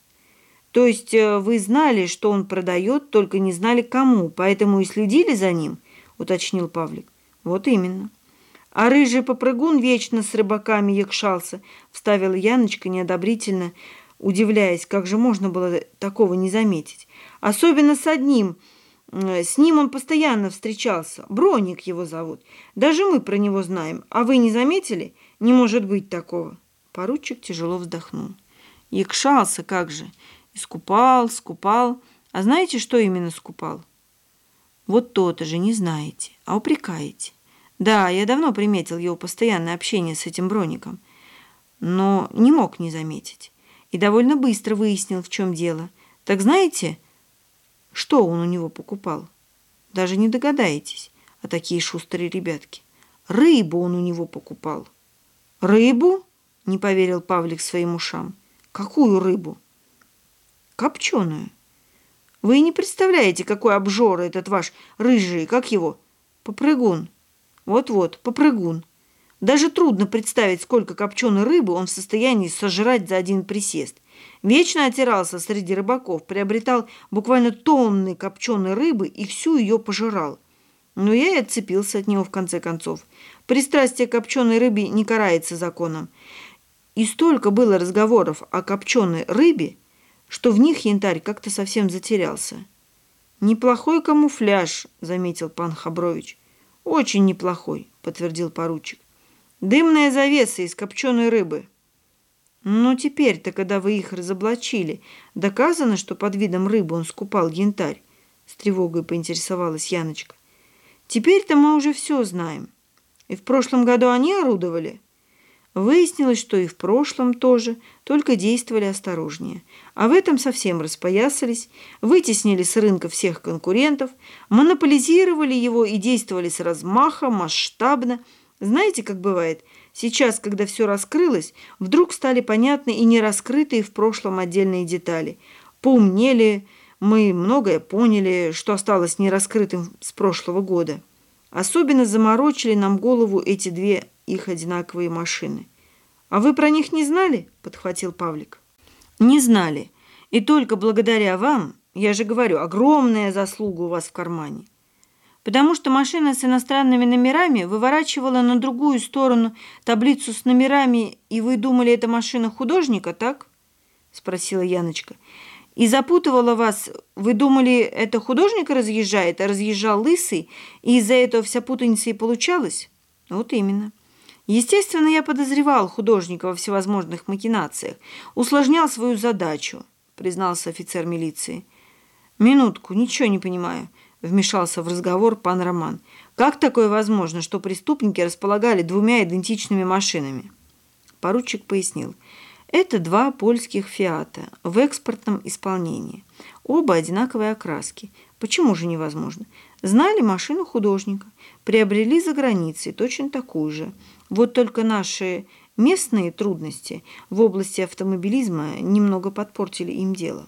То есть э, вы знали, что он продает, только не знали кому, поэтому и следили за ним, уточнил Павлик. Вот именно. А рыжий попрыгун вечно с рыбаками якшался, вставила Яночка неодобрительно, удивляясь, как же можно было такого не заметить. Особенно с одним – с ним он постоянно встречался. Броник его зовут. Даже мы про него знаем. А вы не заметили? Не может быть такого. Поручик тяжело вздохнул. Якшался как же. Искупал, скупал. А знаете, что именно скупал? Вот то-то же не знаете, а упрекаете. Да, я давно приметил его постоянное общение с этим Броником. Но не мог не заметить. И довольно быстро выяснил, в чем дело. Так знаете, что он у него покупал? Даже не догадаетесь, а такие шустрые ребятки. Рыбу он у него покупал. Рыбу? Не поверил Павлик своим ушам. Какую рыбу? Копченую. Вы не представляете, какой обжор этот ваш рыжий, как его? Попрыгун. Вот-вот, попрыгун. Даже трудно представить, сколько копченой рыбы он в состоянии сожрать за один присест. Вечно отирался среди рыбаков, приобретал буквально тонны копченой рыбы и всю ее пожирал. Но я и отцепился от него в конце концов. Пристрастие к копченой рыбе не карается законом. И столько было разговоров о копченой рыбе, что в них янтарь как-то совсем затерялся. «Неплохой камуфляж», — заметил пан Хабрович. «Очень неплохой», — подтвердил поручик. «Дымная завеса из копченой рыбы». Но теперь-то, когда вы их разоблачили, доказано, что под видом рыбы он скупал янтарь? С тревогой поинтересовалась Яночка. Теперь-то мы уже все знаем. И в прошлом году они орудовали. Выяснилось, что и в прошлом тоже, только действовали осторожнее. А в этом совсем распоясались, вытеснили с рынка всех конкурентов, монополизировали его и действовали с размахом, масштабно. Знаете, как бывает – Сейчас, когда все раскрылось, вдруг стали понятны и нераскрытые в прошлом отдельные детали. Поумнели, мы многое поняли, что осталось нераскрытым с прошлого года. Особенно заморочили нам голову эти две их одинаковые машины. «А вы про них не знали?» – подхватил Павлик. «Не знали. И только благодаря вам, я же говорю, огромная заслуга у вас в кармане. Потому что машина с иностранными номерами выворачивала на другую сторону таблицу с номерами, и вы думали, это машина художника, так?» – спросила Яночка. «И запутывала вас, вы думали, это художник разъезжает, а разъезжал лысый, и из-за этого вся путаница и получалась?» «Вот именно». Естественно, я подозревал художника во всевозможных махинациях, усложнял свою задачу, признался офицер милиции. Минутку, ничего не понимаю, вмешался в разговор пан Роман. Как такое возможно, что преступники располагали двумя идентичными машинами? Поручик пояснил. Это два польских «Фиата» в экспортном исполнении. Оба одинаковой окраски. Почему же невозможно? Знали машину художника, приобрели за границей точно такую же – вот только наши местные трудности в области автомобилизма немного подпортили им дело.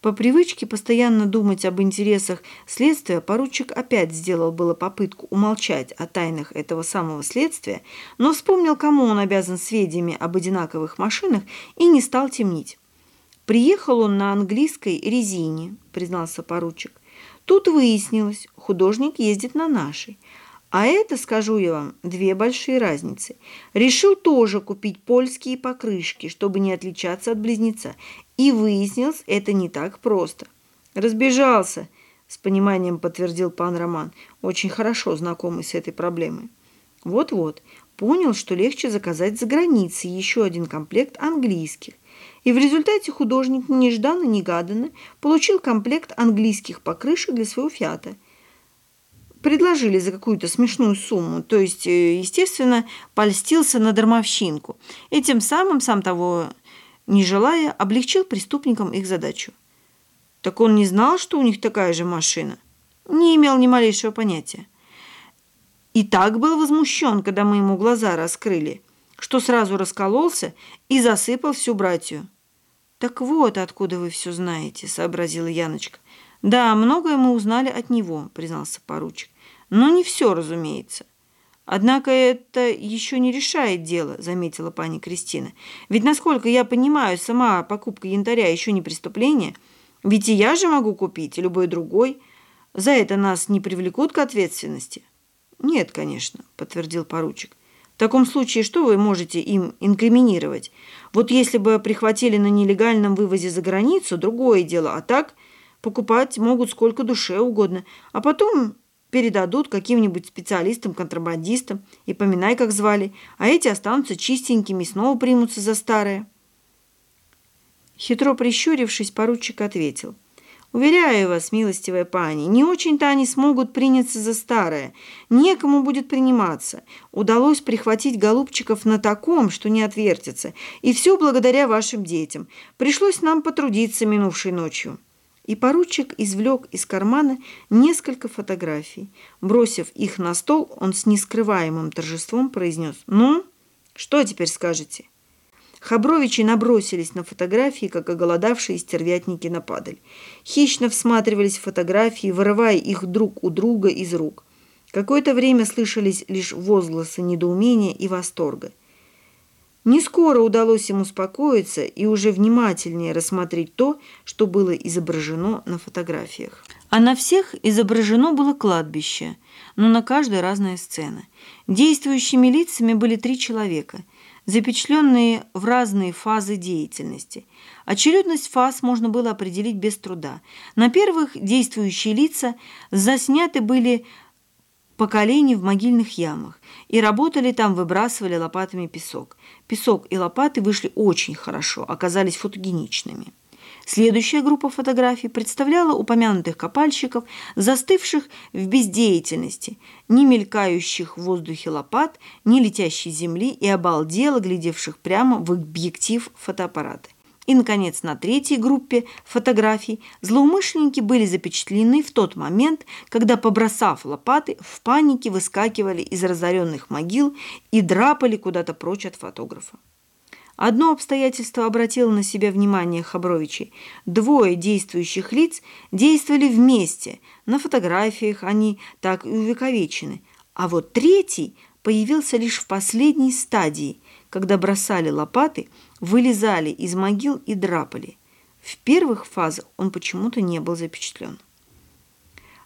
По привычке постоянно думать об интересах следствия, поручик опять сделал было попытку умолчать о тайнах этого самого следствия, но вспомнил, кому он обязан сведениями об одинаковых машинах и не стал темнить. «Приехал он на английской резине», — признался поручик. «Тут выяснилось, художник ездит на нашей». А это, скажу я вам, две большие разницы. Решил тоже купить польские покрышки, чтобы не отличаться от близнеца. И выяснилось, это не так просто. Разбежался, с пониманием подтвердил пан Роман, очень хорошо знакомый с этой проблемой. Вот-вот, понял, что легче заказать за границей еще один комплект английских. И в результате художник нежданно-негаданно получил комплект английских покрышек для своего «Фиата» предложили за какую-то смешную сумму, то есть, э, естественно, польстился на дармовщинку. И тем самым, сам того не желая, облегчил преступникам их задачу. Так он не знал, что у них такая же машина? Не имел ни малейшего понятия. И так был возмущен, когда мы ему глаза раскрыли, что сразу раскололся и засыпал всю братью. «Так вот, откуда вы все знаете», — сообразила Яночка. «Да, многое мы узнали от него», — признался поручик. «Но не все, разумеется». «Однако это еще не решает дело», — заметила пани Кристина. «Ведь, насколько я понимаю, сама покупка янтаря еще не преступление. Ведь и я же могу купить, и любой другой. За это нас не привлекут к ответственности». «Нет, конечно», — подтвердил поручик. «В таком случае что вы можете им инкриминировать? Вот если бы прихватили на нелегальном вывозе за границу, другое дело, а так...» Покупать могут сколько душе угодно, а потом передадут каким-нибудь специалистам-контрабандистам, и поминай, как звали, а эти останутся чистенькими и снова примутся за старое. Хитро прищурившись, поручик ответил. «Уверяю вас, милостивая пани, не очень-то они смогут приняться за старое. Некому будет приниматься. Удалось прихватить голубчиков на таком, что не отвертится. И все благодаря вашим детям. Пришлось нам потрудиться минувшей ночью» и поручик извлек из кармана несколько фотографий. Бросив их на стол, он с нескрываемым торжеством произнес «Ну, что теперь скажете?» Хабровичи набросились на фотографии, как оголодавшие стервятники на падаль. Хищно всматривались в фотографии, вырывая их друг у друга из рук. Какое-то время слышались лишь возгласы недоумения и восторга. Не скоро удалось ему успокоиться и уже внимательнее рассмотреть то, что было изображено на фотографиях. А на всех изображено было кладбище, но на каждой разная сцена. Действующими лицами были три человека, запечатленные в разные фазы деятельности. Очередность фаз можно было определить без труда. На первых действующие лица засняты были поколений в могильных ямах и работали там, выбрасывали лопатами песок. Песок и лопаты вышли очень хорошо, оказались фотогеничными. Следующая группа фотографий представляла упомянутых копальщиков, застывших в бездеятельности, ни мелькающих в воздухе лопат, ни летящей земли и обалдело глядевших прямо в объектив фотоаппарата. И, наконец, на третьей группе фотографий злоумышленники были запечатлены в тот момент, когда, побросав лопаты, в панике выскакивали из разоренных могил и драпали куда-то прочь от фотографа. Одно обстоятельство обратило на себя внимание Хабровичей. Двое действующих лиц действовали вместе. На фотографиях они так и увековечены. А вот третий появился лишь в последней стадии, когда бросали лопаты – вылезали из могил и драпали. В первых фазах он почему-то не был запечатлен.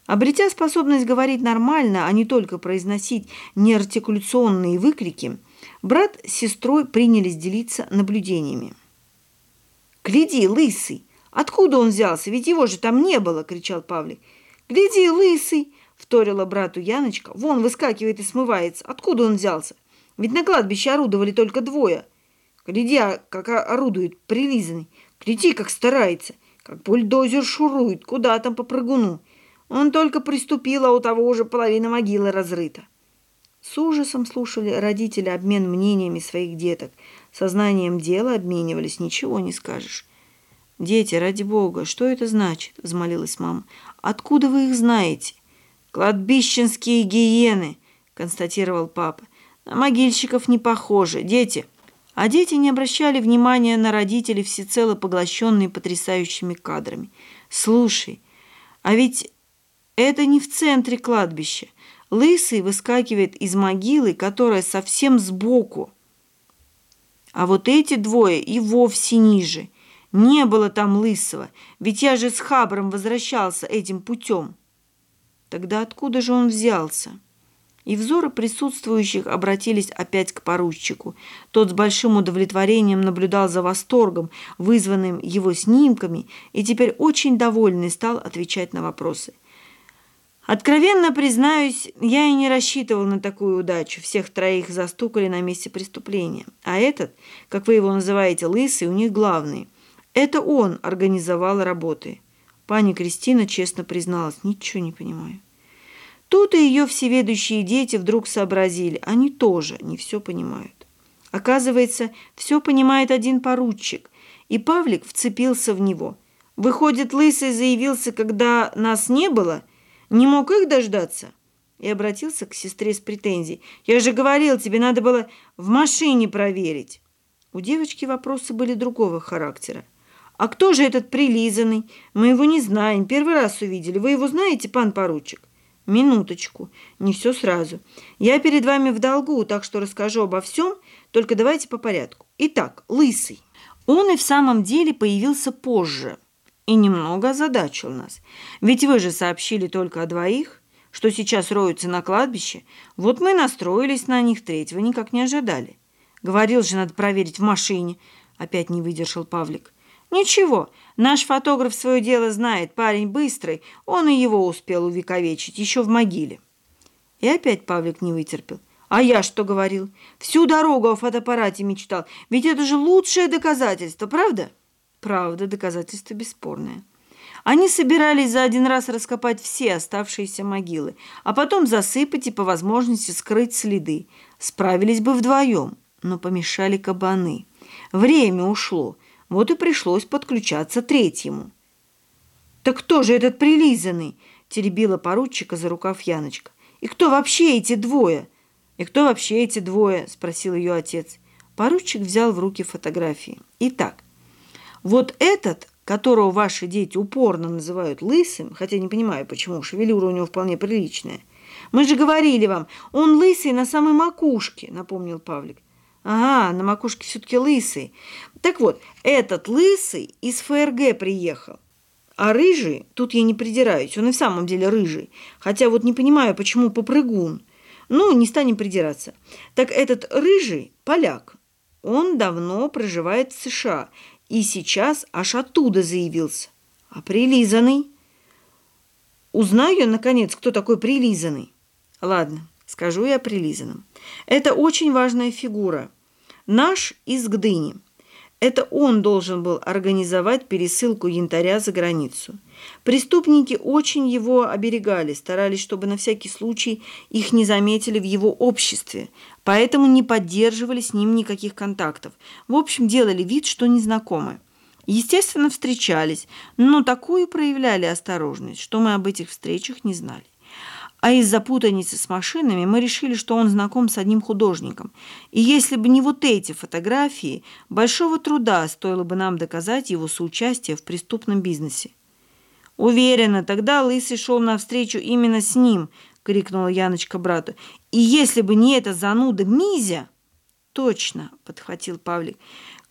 Обретя способность говорить нормально, а не только произносить неартикуляционные выкрики, брат с сестрой принялись делиться наблюдениями. «Гляди, лысый! Откуда он взялся? Ведь его же там не было!» – кричал Павлик. «Гляди, лысый!» – вторила брату Яночка. «Вон выскакивает и смывается. Откуда он взялся? Ведь на кладбище орудовали только двое. Гляди, а как орудует прилизанный. Гляди, как старается. Как бульдозер шурует. Куда там по прыгуну? Он только приступил, а у того уже половина могилы разрыта. С ужасом слушали родители обмен мнениями своих деток. Сознанием дела обменивались, ничего не скажешь. «Дети, ради бога, что это значит?» – взмолилась мама. «Откуда вы их знаете?» «Кладбищенские гиены», – констатировал папа. «На могильщиков не похожи. Дети, а дети не обращали внимания на родителей, всецело поглощенные потрясающими кадрами. «Слушай, а ведь это не в центре кладбища. Лысый выскакивает из могилы, которая совсем сбоку. А вот эти двое и вовсе ниже. Не было там лысого, ведь я же с Хабром возвращался этим путем. Тогда откуда же он взялся?» И взоры присутствующих обратились опять к поручику. Тот с большим удовлетворением наблюдал за восторгом, вызванным его снимками, и теперь очень довольный стал отвечать на вопросы. Откровенно признаюсь, я и не рассчитывал на такую удачу. Всех троих застукали на месте преступления. А этот, как вы его называете, лысый, у них главный. Это он организовал работы. Пани Кристина честно призналась, ничего не понимаю. Тут и ее всеведущие дети вдруг сообразили, они тоже не все понимают. Оказывается, все понимает один поручик, и Павлик вцепился в него. Выходит, Лысый заявился, когда нас не было, не мог их дождаться? И обратился к сестре с претензией. «Я же говорил, тебе надо было в машине проверить». У девочки вопросы были другого характера. «А кто же этот прилизанный? Мы его не знаем, первый раз увидели. Вы его знаете, пан поручик?» «Минуточку, не все сразу. Я перед вами в долгу, так что расскажу обо всем, только давайте по порядку. Итак, Лысый. Он и в самом деле появился позже и немного озадачил нас. Ведь вы же сообщили только о двоих, что сейчас роются на кладбище. Вот мы настроились на них, третьего никак не ожидали. Говорил же, надо проверить в машине. Опять не выдержал Павлик. «Ничего, наш фотограф свое дело знает, парень быстрый, он и его успел увековечить, еще в могиле». И опять Павлик не вытерпел. «А я что говорил? Всю дорогу о фотоаппарате мечтал, ведь это же лучшее доказательство, правда?» «Правда, доказательство бесспорное». Они собирались за один раз раскопать все оставшиеся могилы, а потом засыпать и по возможности скрыть следы. Справились бы вдвоем, но помешали кабаны. Время ушло, вот и пришлось подключаться третьему. «Так кто же этот прилизанный?» – теребила поручика за рукав Яночка. «И кто вообще эти двое?» «И кто вообще эти двое?» – спросил ее отец. Поручик взял в руки фотографии. «Итак, вот этот, которого ваши дети упорно называют лысым, хотя не понимаю, почему, шевелюра у него вполне приличная. Мы же говорили вам, он лысый на самой макушке», – напомнил Павлик. Ага, на макушке все-таки лысый. Так вот, этот лысый из ФРГ приехал. А рыжий, тут я не придираюсь, он и в самом деле рыжий. Хотя вот не понимаю, почему попрыгун. Ну, не станем придираться. Так этот рыжий поляк. Он давно проживает в США и сейчас аж оттуда заявился. А прилизанный? Узнаю, наконец, кто такой прилизанный. Ладно, скажу я прилизанным. Это очень важная фигура. Наш из Гдыни. Это он должен был организовать пересылку янтаря за границу. Преступники очень его оберегали, старались, чтобы на всякий случай их не заметили в его обществе, поэтому не поддерживали с ним никаких контактов. В общем, делали вид, что незнакомы. Естественно, встречались, но такую проявляли осторожность, что мы об этих встречах не знали. А из-за путаницы с машинами мы решили, что он знаком с одним художником. И если бы не вот эти фотографии, большого труда стоило бы нам доказать его соучастие в преступном бизнесе. «Уверена, тогда Лысый шел навстречу именно с ним», — крикнула Яночка брату. «И если бы не эта зануда Мизя...» «Точно», — подхватил Павлик.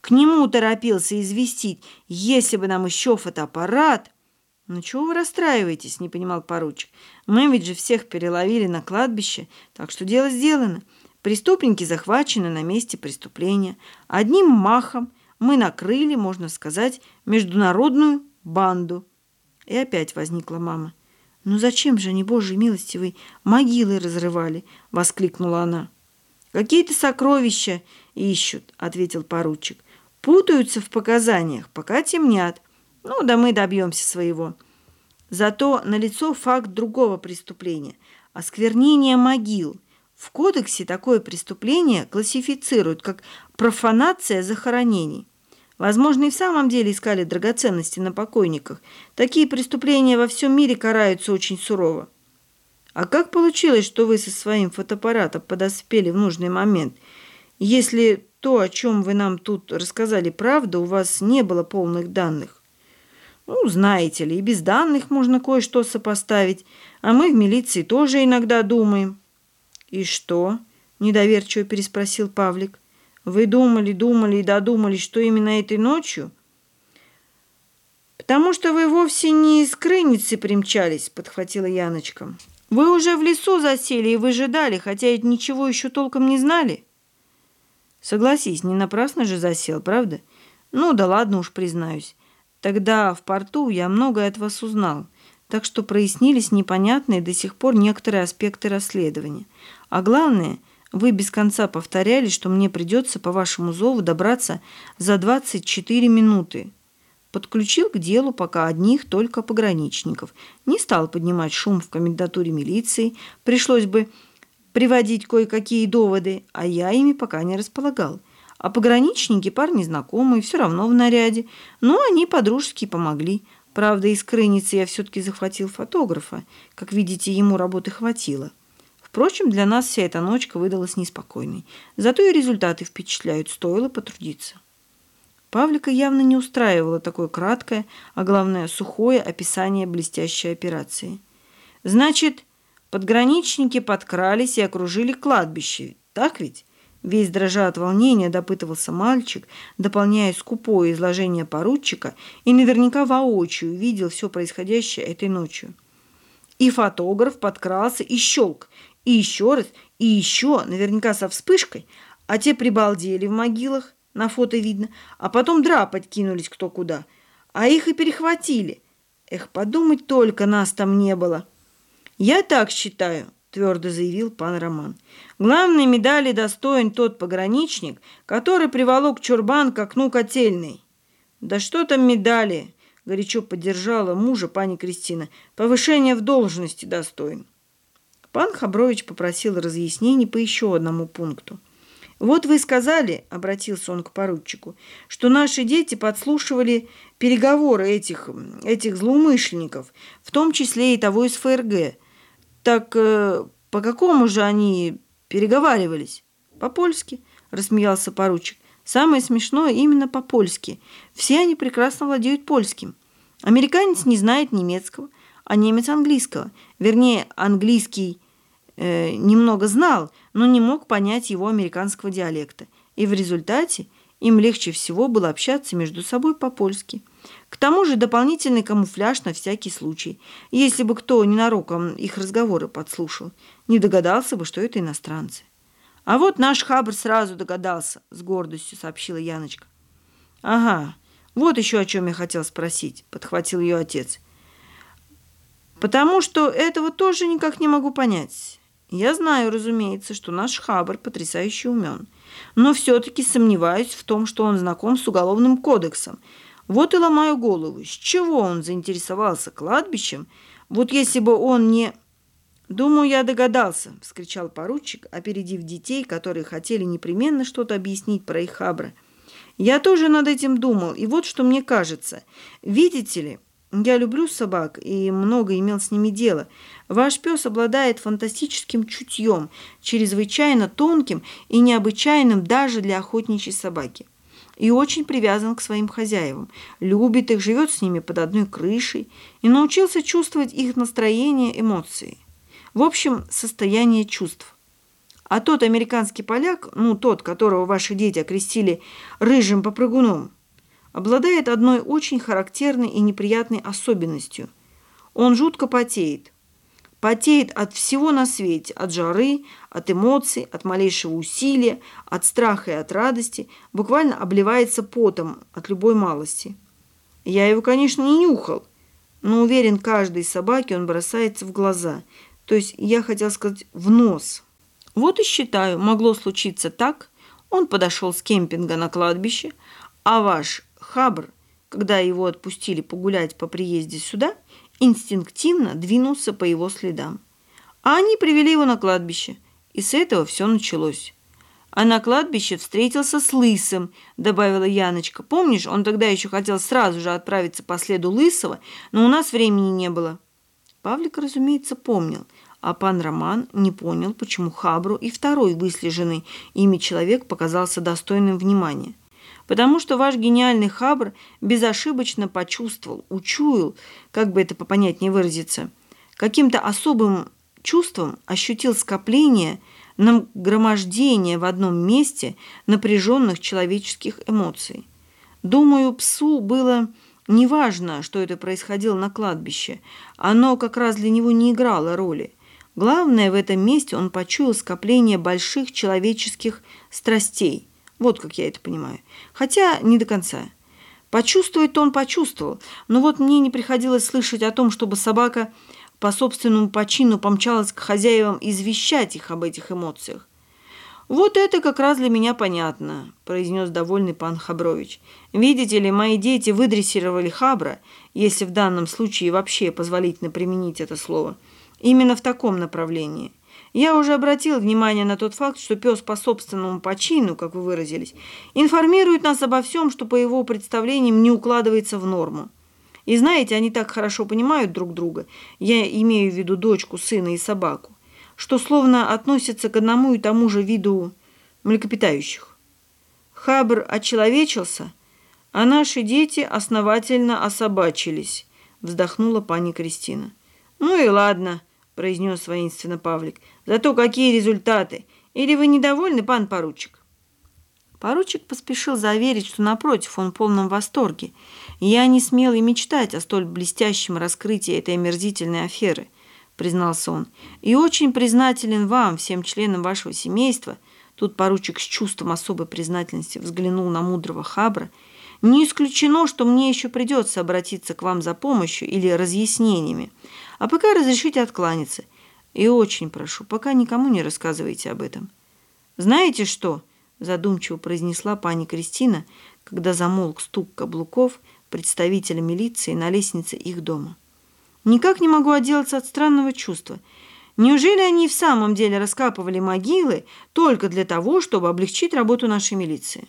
«К нему торопился известить, если бы нам еще фотоаппарат...» «Ну чего вы расстраиваетесь?» – не понимал поручик. «Мы ведь же всех переловили на кладбище, так что дело сделано. Преступники захвачены на месте преступления. Одним махом мы накрыли, можно сказать, международную банду». И опять возникла мама. «Ну зачем же они, Божьей милостивой, могилы разрывали?» – воскликнула она. «Какие-то сокровища ищут», – ответил поручик. «Путаются в показаниях, пока темнят». Ну, да мы добьемся своего. Зато налицо факт другого преступления – осквернение могил. В кодексе такое преступление классифицируют как профанация захоронений. Возможно, и в самом деле искали драгоценности на покойниках. Такие преступления во всем мире караются очень сурово. А как получилось, что вы со своим фотоаппаратом подоспели в нужный момент, если то, о чем вы нам тут рассказали, правда, у вас не было полных данных? Ну, знаете ли, и без данных можно кое-что сопоставить, а мы в милиции тоже иногда думаем». «И что?» – недоверчиво переспросил Павлик. «Вы думали, думали и додумались, что именно этой ночью?» «Потому что вы вовсе не из Крыницы примчались», – подхватила Яночка. «Вы уже в лесу засели и выжидали, хотя ведь ничего еще толком не знали». «Согласись, не напрасно же засел, правда?» «Ну да ладно уж, признаюсь. Тогда в порту я многое от вас узнал, так что прояснились непонятные до сих пор некоторые аспекты расследования. А главное, вы без конца повторяли, что мне придется по вашему зову добраться за 24 минуты. Подключил к делу пока одних только пограничников. Не стал поднимать шум в комендатуре милиции. Пришлось бы приводить кое-какие доводы, а я ими пока не располагал. А пограничники парни знакомые, все равно в наряде. Но они подружески помогли. Правда, из крыницы я все-таки захватил фотографа. Как видите, ему работы хватило. Впрочем, для нас вся эта ночка выдалась неспокойной. Зато и результаты впечатляют, стоило потрудиться. Павлика явно не устраивало такое краткое, а главное сухое описание блестящей операции. Значит, подграничники подкрались и окружили кладбище, так ведь? Весь дрожа от волнения допытывался мальчик, дополняя скупое изложение поручика и наверняка воочию видел все происходящее этой ночью. И фотограф подкрался и щелк, и еще раз, и еще, наверняка со вспышкой, а те прибалдели в могилах, на фото видно, а потом драпать кинулись кто куда, а их и перехватили. Эх, подумать только, нас там не было. Я так считаю, твердо заявил пан Роман. Главной медали достоин тот пограничник, который приволок чурбан к окну котельной. Да что там медали? горячо поддержала мужа пани Кристина. Повышение в должности достоин. Пан Хабрович попросил разъяснений по еще одному пункту. «Вот вы сказали, — обратился он к поручику, — что наши дети подслушивали переговоры этих, этих злоумышленников, в том числе и того из ФРГ. Так э, по какому же они переговаривались? По-польски, рассмеялся поручик. Самое смешное именно по-польски. Все они прекрасно владеют польским. Американец не знает немецкого, а немец английского. Вернее, английский э, немного знал, но не мог понять его американского диалекта. И в результате им легче всего было общаться между собой по-польски. К тому же дополнительный камуфляж на всякий случай. Если бы кто ненароком их разговоры подслушал, не догадался бы, что это иностранцы. А вот наш Хабр сразу догадался, с гордостью сообщила Яночка. Ага, вот еще о чем я хотел спросить, подхватил ее отец. Потому что этого тоже никак не могу понять. Я знаю, разумеется, что наш Хабр потрясающе умен, но все-таки сомневаюсь в том, что он знаком с Уголовным кодексом – вот и ломаю голову, с чего он заинтересовался кладбищем? Вот если бы он не... «Думаю, я догадался», — вскричал поручик, опередив детей, которые хотели непременно что-то объяснить про их хабра. Я тоже над этим думал, и вот что мне кажется. Видите ли, я люблю собак и много имел с ними дело. Ваш пес обладает фантастическим чутьем, чрезвычайно тонким и необычайным даже для охотничьей собаки. И очень привязан к своим хозяевам, любит их, живет с ними под одной крышей и научился чувствовать их настроение, эмоции. В общем, состояние чувств. А тот американский поляк, ну тот, которого ваши дети окрестили рыжим попрыгуном, обладает одной очень характерной и неприятной особенностью. Он жутко потеет. Потеет от всего на свете, от жары, от эмоций, от малейшего усилия, от страха и от радости, буквально обливается потом от любой малости. Я его, конечно, не нюхал, но уверен, каждой собаке он бросается в глаза, то есть, я хотел сказать, в нос. Вот и считаю, могло случиться так, он подошел с кемпинга на кладбище, а ваш Хабр, когда его отпустили погулять по приезде сюда, инстинктивно двинулся по его следам. А они привели его на кладбище, и с этого все началось. А на кладбище встретился с Лысым, добавила Яночка. Помнишь, он тогда еще хотел сразу же отправиться по следу Лысого, но у нас времени не было. Павлик, разумеется, помнил, а пан Роман не понял, почему Хабру и второй выслеженный ими человек показался достойным внимания потому что ваш гениальный хабр безошибочно почувствовал, учуял, как бы это попонятнее выразиться, каким-то особым чувством ощутил скопление, нагромождение в одном месте напряженных человеческих эмоций. Думаю, псу было неважно, что это происходило на кладбище, оно как раз для него не играло роли. Главное, в этом месте он почуял скопление больших человеческих страстей – вот как я это понимаю. Хотя не до конца. Почувствовать-то он почувствовал, но вот мне не приходилось слышать о том, чтобы собака по собственному почину помчалась к хозяевам извещать их об этих эмоциях. «Вот это как раз для меня понятно», – произнес довольный пан Хабрович. «Видите ли, мои дети выдрессировали Хабра, если в данном случае вообще позволительно применить это слово, именно в таком направлении. Я уже обратил внимание на тот факт, что пес по собственному почину, как вы выразились, информирует нас обо всем, что по его представлениям не укладывается в норму. И знаете, они так хорошо понимают друг друга, я имею в виду дочку, сына и собаку, что словно относятся к одному и тому же виду млекопитающих. Хабр очеловечился, а наши дети основательно особачились, вздохнула пани Кристина. Ну и ладно, произнес воинственно Павлик. Зато какие результаты! Или вы недовольны, пан поручик?» Поручик поспешил заверить, что, напротив, он в полном восторге. «Я не смел и мечтать о столь блестящем раскрытии этой омерзительной аферы», признался он. «И очень признателен вам, всем членам вашего семейства». Тут поручик с чувством особой признательности взглянул на мудрого Хабра. «Не исключено, что мне еще придется обратиться к вам за помощью или разъяснениями. А пока разрешите откланяться. И очень прошу, пока никому не рассказывайте об этом. Знаете что? Задумчиво произнесла пани Кристина, когда замолк стук каблуков представителя милиции на лестнице их дома. Никак не могу отделаться от странного чувства. Неужели они в самом деле раскапывали могилы только для того, чтобы облегчить работу нашей милиции?